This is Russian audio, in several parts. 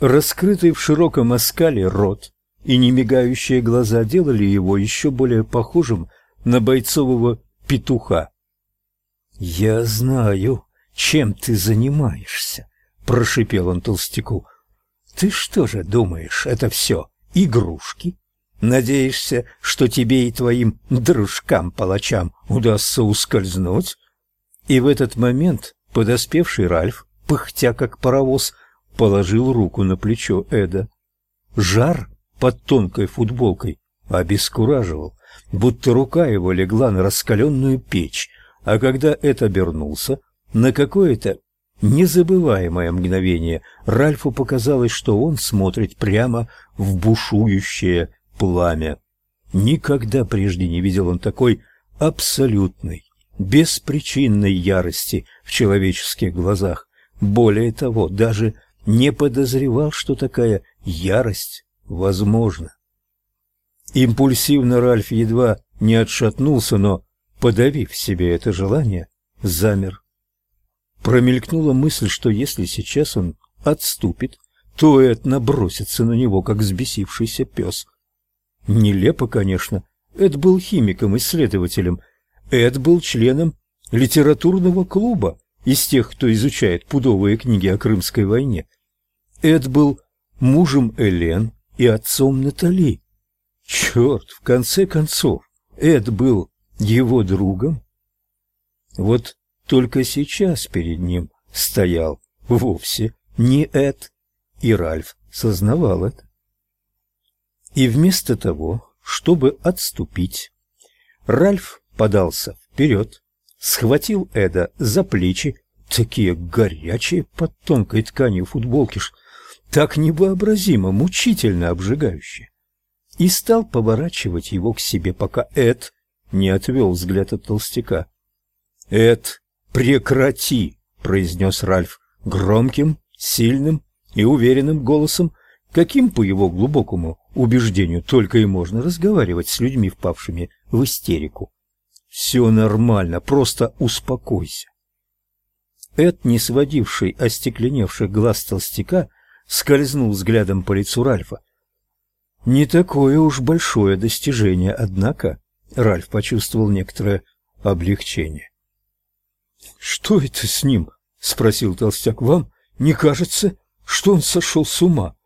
Раскрытый в широком оскале рот и немигающие глаза делали его еще более похожим на бойцового петуха. «Я знаю, чем ты занимаешься», — прошипел он толстяку. «Ты что же думаешь, это все игрушки? Надеешься, что тебе и твоим дружкам-палачам удастся ускользнуть?» И в этот момент подоспевший Ральф, пыхтя как паровоз, положил руку на плечо Эда. Жар под тонкой футболкой обескураживал, будто рука его легла на раскаленную печь, а когда Эд обернулся, на какое-то незабываемое мгновение Ральфу показалось, что он смотрит прямо в бушующее пламя. Никогда прежде не видел он такой абсолютной, беспричинной ярости в человеческих глазах. Более того, даже не подозревал, что такая ярость возможна. Импульсивно Ральф едва не отшатнулся, но, подавив себе это желание, замер. Промелькнула мысль, что если сейчас он отступит, то Эд набросится на него, как взбесившийся пес. Нелепо, конечно. Эд был химиком-исследователем. Эд был членом литературного клуба из тех, кто изучает пудовые книги о Крымской войне. Эд был мужем Элен и отцом Натали. Черт, в конце концов, Эд был его другом. Вот только сейчас перед ним стоял вовсе не Эд, и Ральф сознавал это. И вместо того, чтобы отступить, Ральф подался вперед, схватил Эда за плечи, такие горячие под тонкой тканью футболки, так невообразимо, мучительно обжигающие, и стал поворачивать его к себе, пока Эд не отвел взгляд от толстяка. «Эд, прекрати!» — произнес Ральф громким, сильным и уверенным голосом, каким, по его глубокому убеждению, только и можно разговаривать с людьми, впавшими в истерику. «Все нормально, просто успокойся». Эд, не сводивший остекленевших глаз толстяка, скользнул взглядом по лицу Ральфа. Не такое уж большое достижение, однако Ральф почувствовал некоторое облегчение. «Что это с ним?» — спросил толстяк. «Вам не кажется, что он сошел с ума?»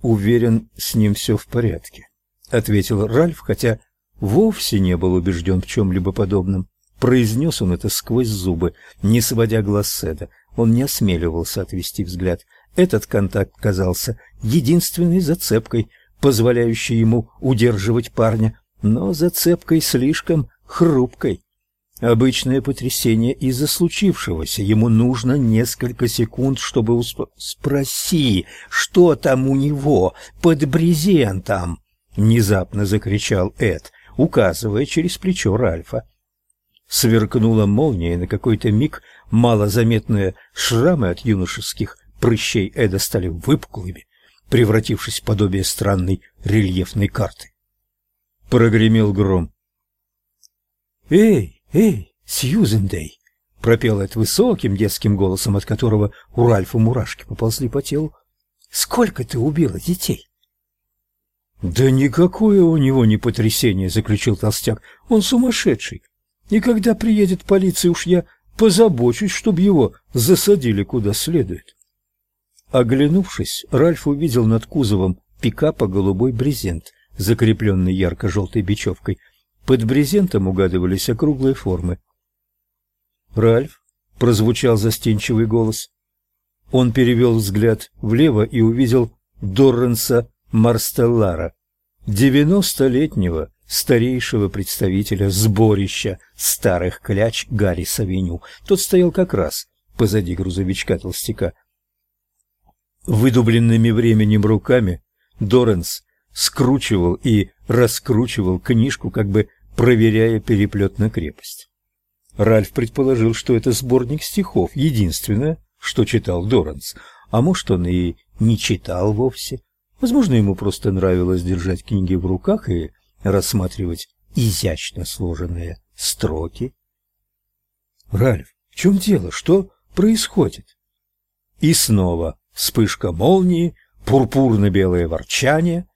«Уверен, с ним все в порядке», — ответил Ральф, хотя вовсе не был убежден в чем-либо подобном. Произнес он это сквозь зубы, не сводя глаз с Эда. Он не осмеливался отвести взгляд. Этот контакт казался единственной зацепкой, позволяющей ему удерживать парня, но зацепкой слишком хрупкой. Обычное потрясение из-за случившегося. Ему нужно несколько секунд, чтобы усп... «Спроси, что там у него под брезентом?» Внезапно закричал Эд, указывая через плечо Ральфа. Сверкнула молния, и на какой-то миг малозаметные шрамы от юношеских прыщей Эда стали выпуклыми, превратившись в подобие странной рельефной карты. Прогремел гром. «Эй, эй, Сьюзендей!» — пропел Эд высоким детским голосом, от которого у Ральфа мурашки поползли по телу. «Сколько ты убила детей?» «Да никакое у него не потрясение», — заключил толстяк. «Он сумасшедший. И когда приедет полиция, уж я позабочусь, чтобы его засадили куда следует». Оглянувшись, Ральф увидел над кузовом пикапа голубой брезент, закрепленный ярко-желтой бечевкой. Под брезентом угадывались округлые формы. «Ральф?» — прозвучал застенчивый голос. Он перевел взгляд влево и увидел Дорренса Марстеллара, девяностолетнего старейшего представителя сборища старых кляч Гарри Савиню. Тот стоял как раз позади грузовичка толстяка. Выдубленными временем руками Доренс скручивал и раскручивал книжку, как бы проверяя переплет на крепость. Ральф предположил, что это сборник стихов, единственное, что читал Доренс, а может, он и не читал вовсе. Возможно, ему просто нравилось держать книги в руках и рассматривать изящно сложенные строки. «Ральф, в чем дело? Что происходит?» И снова Вспышка молнии, пурпурно-белое ворчание.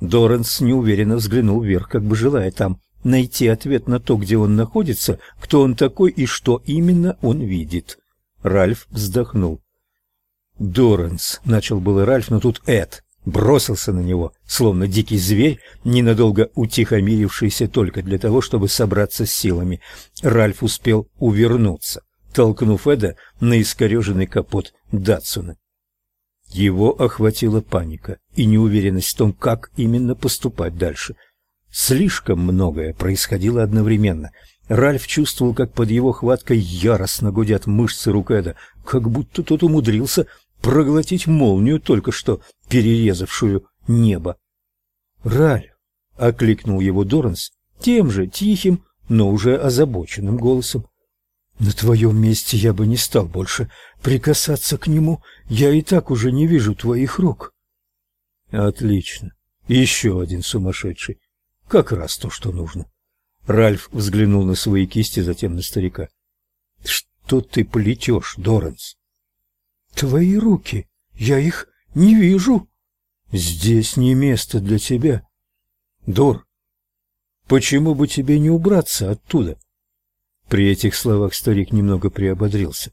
Доренс неуверенно взглянул вверх, как бы желая там найти ответ на то, где он находится, кто он такой и что именно он видит. Ральф вздохнул. «Доренс», — начал было Ральф, но тут Эд бросился на него, словно дикий зверь, ненадолго утихомирившийся только для того, чтобы собраться с силами. Ральф успел увернуться, толкнув Эда на искореженный капот Датсуна. Его охватила паника и неуверенность в том, как именно поступать дальше. Слишком многое происходило одновременно. Ральф чувствовал, как под его хваткой яростно гудят мышцы рук Эда, как будто тот умудрился проглотить молнию, только что перерезавшую небо. «Ральф!» — окликнул его Доранс тем же тихим, но уже озабоченным голосом. «На твоем месте я бы не стал больше прикасаться к нему. Я и так уже не вижу твоих рук». «Отлично. Еще один сумасшедший. Как раз то, что нужно». Ральф взглянул на свои кисти, затем на старика. «Что ты плетешь, Доранс?» Твои руки. Я их не вижу. Здесь не место для тебя. Дор, почему бы тебе не убраться оттуда? При этих словах старик немного приободрился.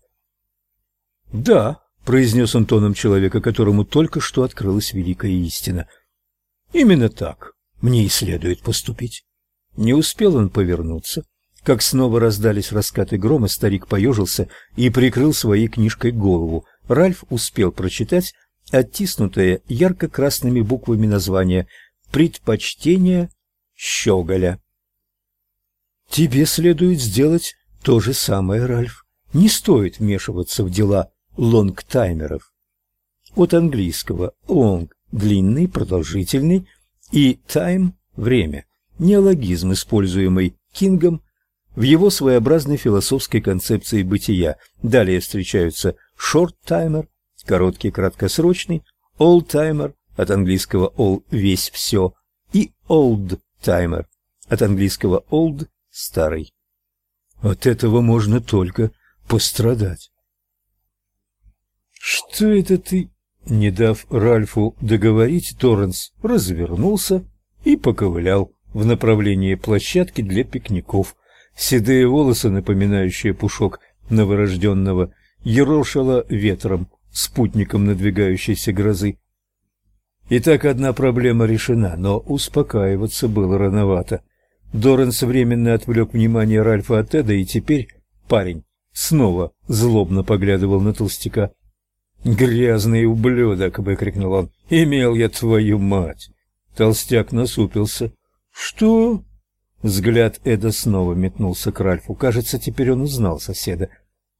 Да, произнес он тоном человека, которому только что открылась великая истина. Именно так мне и следует поступить. Не успел он повернуться, как снова раздались раскаты грома, старик поежился и прикрыл своей книжкой голову. Ральф успел прочитать оттиснутое ярко-красными буквами название «Предпочтение щеголя». «Тебе следует сделать то же самое, Ральф. Не стоит вмешиваться в дела лонгтаймеров». От английского «long» – длинный, продолжительный, и «time» – время. Неологизм, используемый Кингом в его своеобразной философской концепции бытия. Далее встречаются short-timer, короткий, краткосрочный, old-timer, от английского all – весь, все, и old-timer, от английского old – старый. От этого можно только пострадать. «Что это ты?» Не дав Ральфу договорить, Торренс развернулся и поковылял в направлении площадки для пикников. Седые волосы, напоминающие пушок новорожденного, ерошило ветром, спутником надвигающейся грозы. Итак, одна проблема решена, но успокаиваться было рановато. Доренс временно отвлек внимание Ральфа от Теда, и теперь парень снова злобно поглядывал на толстяка. «Грязный ублюдок!» — выкрикнул он. «Имел я твою мать!» Толстяк насупился. «Что?» Взгляд Эда снова метнулся к Ральфу. Кажется, теперь он узнал соседа.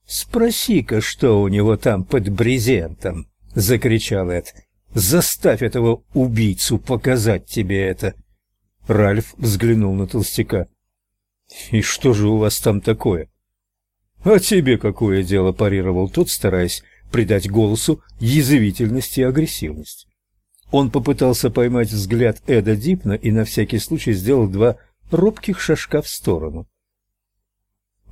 Спроси-ка, что у него там под брезентом, закричал Эд. Заставь этого убийцу показать тебе это. Ральф взглянул на толстяка. И что же у вас там такое? А тебе какое дело, парировал тот, стараясь придать голосу язвительность и агрессивность. Он попытался поймать взгляд Эда Дипна и на всякий случай сделал два робких шажка в сторону.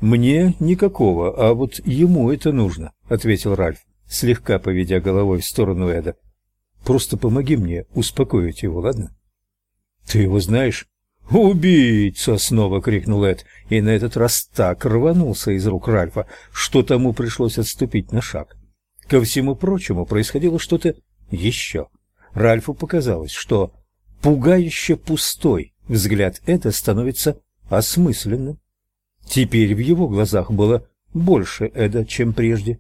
Мне никакого, а вот ему это нужно, ответил Ральф, слегка поведя головой в сторону Эда. Просто помоги мне успокоить его, ладно? Ты его знаешь? «Убийца!» — снова крикнул Эд, и на этот раз так рванулся из рук Ральфа, что тому пришлось отступить на шаг. Ко всему прочему происходило что-то еще. Ральфу показалось, что пугающе пустой взгляд Эда становится осмысленным. Теперь в его глазах было больше Эда, чем прежде.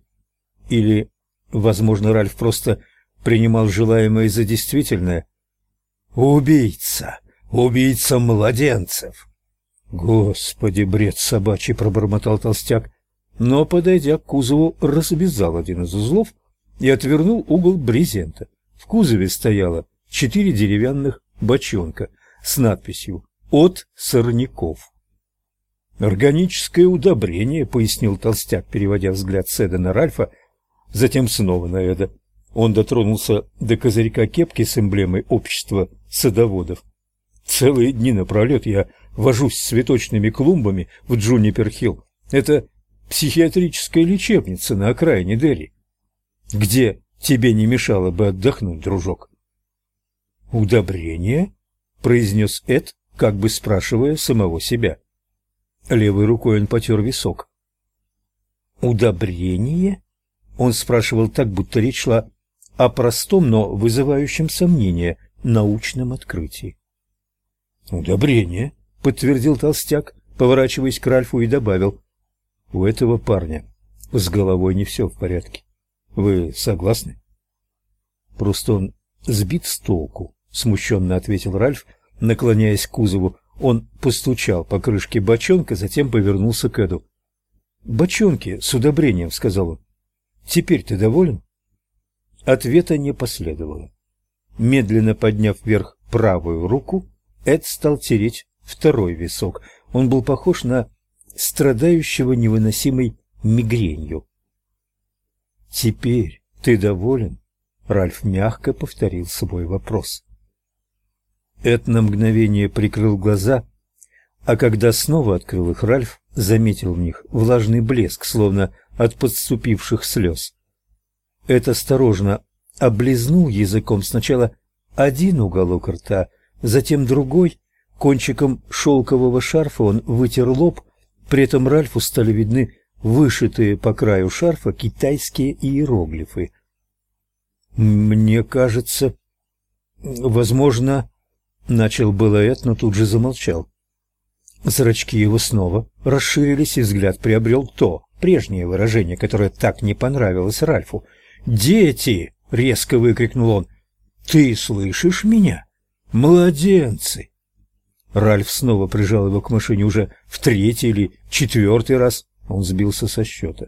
Или, возможно, Ральф просто принимал желаемое за действительное. «Убийца! Убийца младенцев!» «Господи, бред собачий!» — пробормотал толстяк, но, подойдя к кузову, развязал один из узлов и отвернул угол брезента. В кузове стояло четыре деревянных бочонка с надписью «От сорняков». Органическое удобрение, пояснил толстяк, переводя взгляд с Эда на Ральфа, затем снова на Эда. Он дотронулся до козырька кепки с эмблемой общества садоводов. Целые дни напролет я вожусь с цветочными клумбами в Джунипер-Хилл. Это психиатрическая лечебница на окраине Дерри, где тебе не мешало бы отдохнуть, дружок. Удобрение? произнес Эд, как бы спрашивая самого себя. Левой рукой он потер висок. Удобрение? Он спрашивал так, будто речь шла о простом, но вызывающем сомнение научном открытии. «Удобрение», — подтвердил толстяк, поворачиваясь к Ральфу и добавил. «У этого парня с головой не все в порядке. Вы согласны?» «Просто он сбит с толку», — смущенно ответил Ральф, наклоняясь к кузову. Он постучал по крышке бочонка, затем повернулся к Эду. «Бочонки с удобрением», — сказал он. «Теперь ты доволен?» Ответа не последовало. Медленно подняв вверх правую руку, Эд стал тереть второй висок. Он был похож на страдающего невыносимой мигренью. «Теперь ты доволен?» Ральф мягко повторил свой вопрос. Эд на мгновение прикрыл глаза, а когда снова открыл их, Ральф заметил в них влажный блеск, словно от подступивших слез. Эд осторожно облизнул языком сначала один уголок рта, затем другой. Кончиком шелкового шарфа он вытер лоб, при этом Ральфу стали видны вышитые по краю шарфа китайские иероглифы. «Мне кажется, возможно...» — начал было Эд, но тут же замолчал. Зрачки его снова расширились, и взгляд приобрел то, прежнее выражение, которое так не понравилось Ральфу. «Дети!» — резко выкрикнул он. «Ты слышишь меня? Младенцы!» Ральф снова прижал его к машине уже в третий или четвертый раз. Он сбился со счета.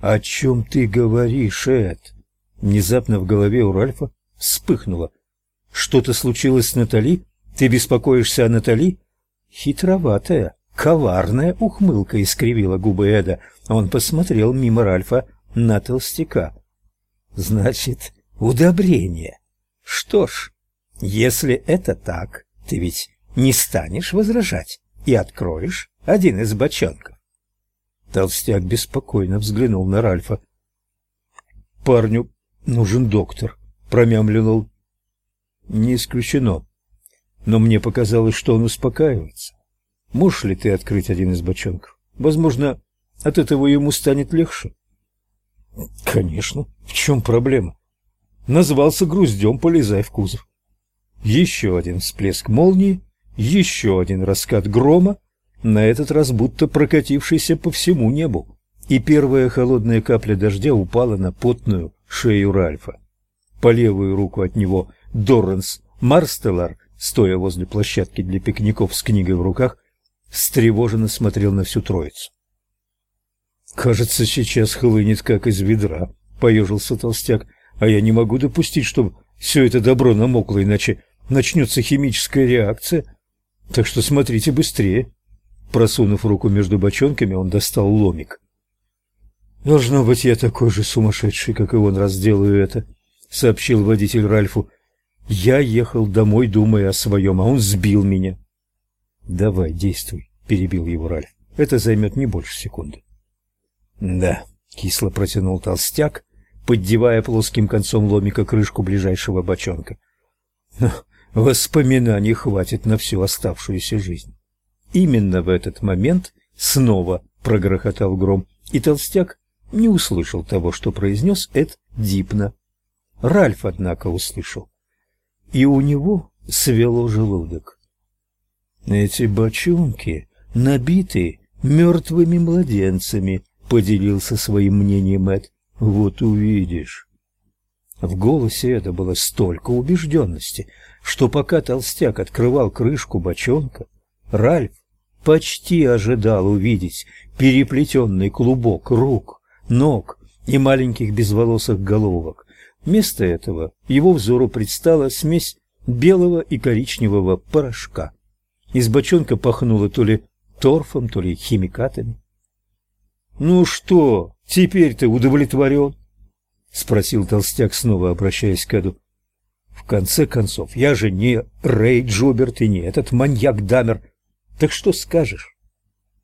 «О чем ты говоришь, Эд?» Внезапно в голове у Ральфа вспыхнуло. «Что-то случилось с Натали? Ты беспокоишься о Натали?» Хитроватая, коварная ухмылка искривила губы Эда. Он посмотрел мимо Ральфа на толстяка. «Значит, удобрение. Что ж, если это так, ты ведь не станешь возражать и откроешь один из бочонков. Толстяк беспокойно взглянул на Ральфа. Парню нужен доктор, промямлил он. Не исключено. Но мне показалось, что он успокаивается. Можешь ли ты открыть один из бочонков? Возможно, от этого ему станет легче. Конечно. В чем проблема? Назвался груздем, полезай в кузов. Еще один всплеск молнии, еще один раскат грома, на этот раз будто прокатившийся по всему небу, и первая холодная капля дождя упала на потную шею Ральфа. По левую руку от него Дорренс Марстеллар, стоя возле площадки для пикников с книгой в руках, встревоженно смотрел на всю троицу. «Кажется, сейчас хлынет, как из ведра», — поежился толстяк, «а я не могу допустить, чтобы все это добро намокло, иначе начнется химическая реакция. Так что смотрите быстрее. Просунув руку между бочонками, он достал ломик. Должно быть, я такой же сумасшедший, как и он, раз делаю это, сообщил водитель Ральфу. Я ехал домой, думая о своем, а он сбил меня. Давай, действуй, перебил его Ральф. Это займет не больше секунды. Да, кисло протянул толстяк, поддевая плоским концом ломика крышку ближайшего бочонка. Воспоминаний хватит на всю оставшуюся жизнь. Именно в этот момент снова прогрохотал гром, и толстяк не услышал того, что произнес Эд Дипна. Ральф, однако, услышал. И у него свело желудок. Эти бочонки набиты мертвыми младенцами, поделился своим мнением Эд. Вот увидишь. В голосе это было столько убежденности, что пока толстяк открывал крышку бочонка, Ральф почти ожидал увидеть переплетенный клубок рук, ног и маленьких безволосых головок. Вместо этого его взору предстала смесь белого и коричневого порошка. Из бочонка пахнуло то ли торфом, то ли химикатами. «Ну что, теперь ты удовлетворен?» — спросил толстяк, снова обращаясь к Эду. В конце концов, я же не Рэй Джоберт и не этот маньяк Дамер. Так что скажешь?